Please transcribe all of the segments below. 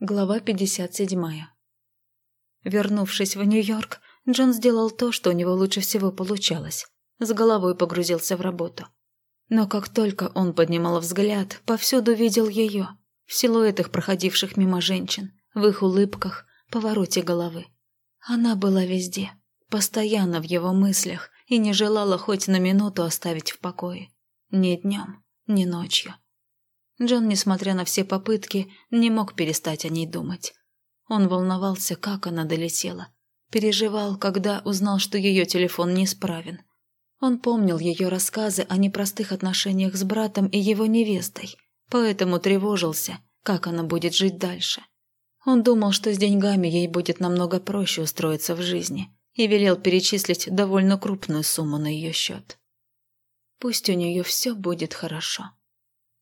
Глава 57. Вернувшись в Нью-Йорк, Джон сделал то, что у него лучше всего получалось. С головой погрузился в работу. Но как только он поднимал взгляд, повсюду видел ее. В силуэтах проходивших мимо женщин, в их улыбках, повороте головы. Она была везде, постоянно в его мыслях и не желала хоть на минуту оставить в покое. Ни днем, ни ночью. Джон, несмотря на все попытки, не мог перестать о ней думать. Он волновался, как она долетела. Переживал, когда узнал, что ее телефон неисправен. Он помнил ее рассказы о непростых отношениях с братом и его невестой, поэтому тревожился, как она будет жить дальше. Он думал, что с деньгами ей будет намного проще устроиться в жизни, и велел перечислить довольно крупную сумму на ее счет. Пусть у нее все будет хорошо.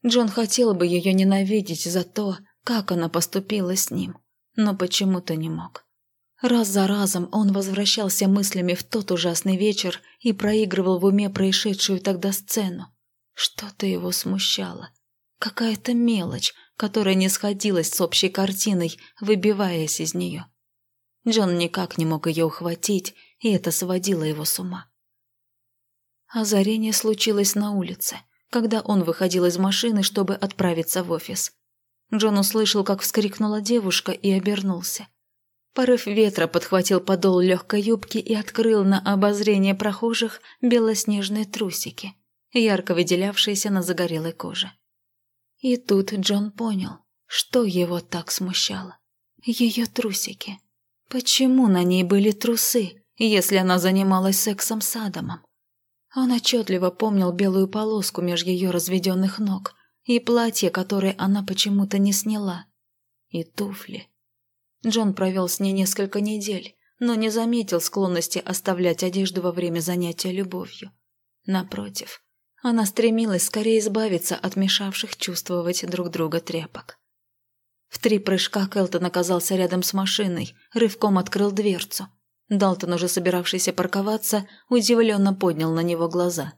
Джон хотел бы ее ненавидеть за то, как она поступила с ним, но почему-то не мог. Раз за разом он возвращался мыслями в тот ужасный вечер и проигрывал в уме происшедшую тогда сцену. Что-то его смущало. Какая-то мелочь, которая не сходилась с общей картиной, выбиваясь из нее. Джон никак не мог ее ухватить, и это сводило его с ума. Озарение случилось на улице – когда он выходил из машины, чтобы отправиться в офис. Джон услышал, как вскрикнула девушка и обернулся. Порыв ветра подхватил подол легкой юбки и открыл на обозрение прохожих белоснежные трусики, ярко выделявшиеся на загорелой коже. И тут Джон понял, что его так смущало. Ее трусики. Почему на ней были трусы, если она занималась сексом с Адамом? Он отчетливо помнил белую полоску меж ее разведенных ног и платье, которое она почему-то не сняла, и туфли. Джон провел с ней несколько недель, но не заметил склонности оставлять одежду во время занятия любовью. Напротив, она стремилась скорее избавиться от мешавших чувствовать друг друга тряпок. В три прыжка Келтон оказался рядом с машиной, рывком открыл дверцу. Далтон, уже собиравшийся парковаться, удивленно поднял на него глаза.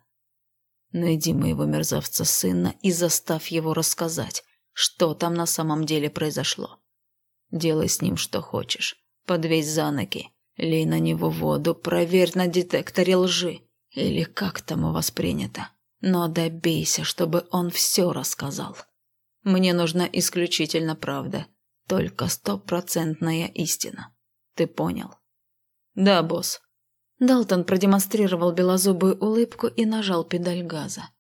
«Найди моего мерзавца сына и заставь его рассказать, что там на самом деле произошло. Делай с ним что хочешь, подвесь за ноги, лей на него воду, проверь на детекторе лжи, или как там у вас принято. Но добейся, чтобы он все рассказал. Мне нужна исключительно правда, только стопроцентная истина. Ты понял?» «Да, босс». Далтон продемонстрировал белозубую улыбку и нажал педаль газа.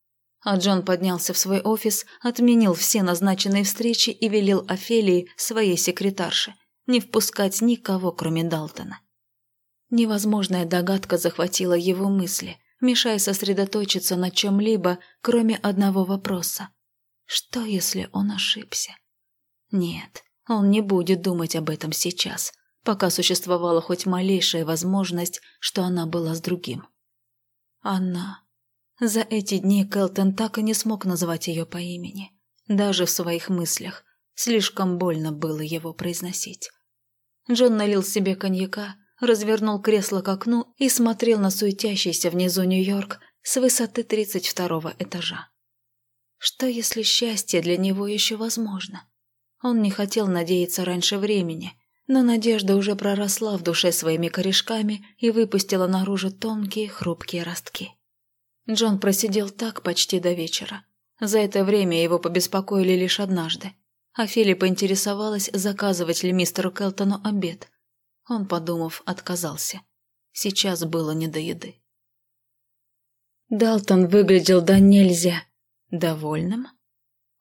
А Джон поднялся в свой офис, отменил все назначенные встречи и велел Офелии, своей секретарше, не впускать никого, кроме Далтона. Невозможная догадка захватила его мысли, мешая сосредоточиться на чем-либо, кроме одного вопроса. Что, если он ошибся? Нет, он не будет думать об этом сейчас пока существовала хоть малейшая возможность, что она была с другим. Она. За эти дни Келтон так и не смог называть ее по имени. Даже в своих мыслях. Слишком больно было его произносить. Джон налил себе коньяка, развернул кресло к окну и смотрел на суетящийся внизу Нью-Йорк с высоты 32 этажа. Что если счастье для него еще возможно? Он не хотел надеяться раньше времени, но надежда уже проросла в душе своими корешками и выпустила наружу тонкие хрупкие ростки. Джон просидел так почти до вечера. За это время его побеспокоили лишь однажды. А Фили поинтересовалась, заказывать ли мистеру Келтону обед. Он, подумав, отказался. Сейчас было не до еды. Далтон выглядел да нельзя довольным.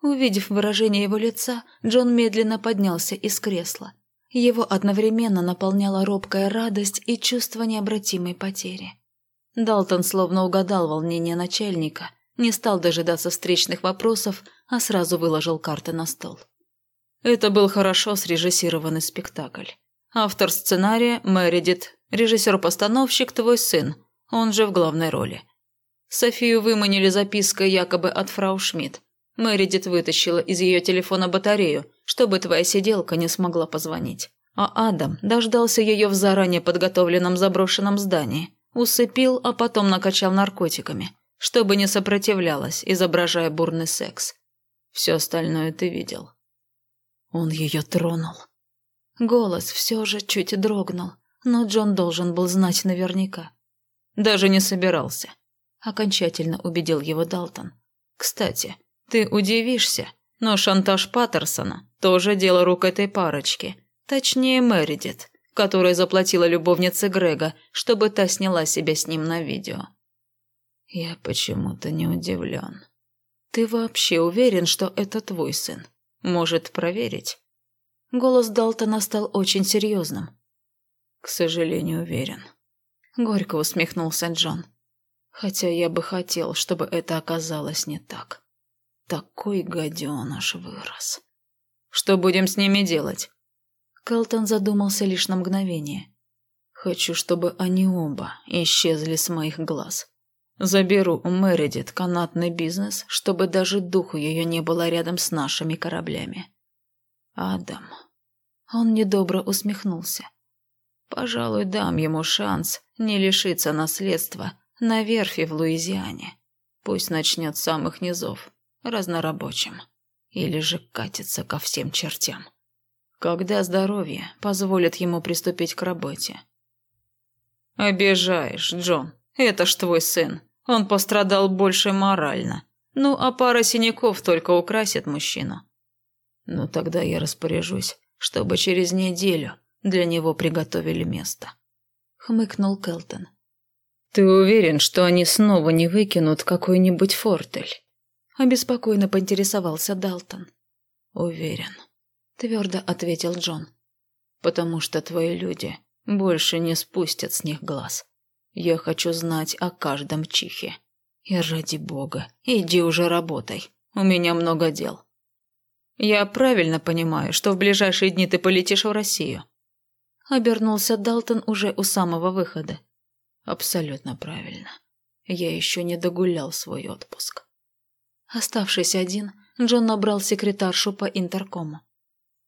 Увидев выражение его лица, Джон медленно поднялся из кресла. Его одновременно наполняла робкая радость и чувство необратимой потери. Далтон словно угадал волнение начальника, не стал дожидаться встречных вопросов, а сразу выложил карты на стол. Это был хорошо срежиссированный спектакль. Автор сценария – Мэридит, режиссер-постановщик – твой сын, он же в главной роли. Софию выманили запиской якобы от фрау Шмидт. Мэридит вытащила из ее телефона батарею, чтобы твоя сиделка не смогла позвонить. А Адам дождался ее в заранее подготовленном заброшенном здании, усыпил, а потом накачал наркотиками, чтобы не сопротивлялась, изображая бурный секс. Все остальное ты видел. Он ее тронул. Голос все же чуть дрогнул, но Джон должен был знать наверняка. Даже не собирался. Окончательно убедил его Далтон. Кстати, ты удивишься, но шантаж Паттерсона тоже дело рук этой парочки. Точнее, Мэридит, которая заплатила любовнице Грега, чтобы та сняла себя с ним на видео. Я почему-то не удивлен. Ты вообще уверен, что это твой сын? Может, проверить? Голос Далтона стал очень серьезным. К сожалению, уверен. Горько усмехнулся Джон. Хотя я бы хотел, чтобы это оказалось не так. Такой гаденыш вырос. Что будем с ними делать? Келтон задумался лишь на мгновение. Хочу, чтобы они оба исчезли с моих глаз. Заберу у Мередит канатный бизнес, чтобы даже духу ее не было рядом с нашими кораблями. Адам. Он недобро усмехнулся. Пожалуй, дам ему шанс не лишиться наследства на верфи в Луизиане. Пусть начнет с самых низов, разнорабочим. Или же катится ко всем чертям. Когда здоровье позволит ему приступить к работе. «Обижаешь, Джон. Это ж твой сын. Он пострадал больше морально. Ну, а пара синяков только украсит мужчину. Ну, тогда я распоряжусь, чтобы через неделю для него приготовили место. Хмыкнул Келтон. Ты уверен, что они снова не выкинут какой-нибудь фортель? Обеспокоенно поинтересовался Далтон. Уверен, твердо ответил Джон. Потому что твои люди больше не спустят с них глаз. Я хочу знать о каждом чихе. И ради бога, иди уже работай. У меня много дел. Я правильно понимаю, что в ближайшие дни ты полетишь в Россию? Обернулся Далтон уже у самого выхода. Абсолютно правильно. Я еще не догулял свой отпуск. Оставшись один, Джон набрал секретаршу по интеркому.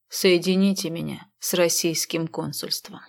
«Соедините меня с российским консульством».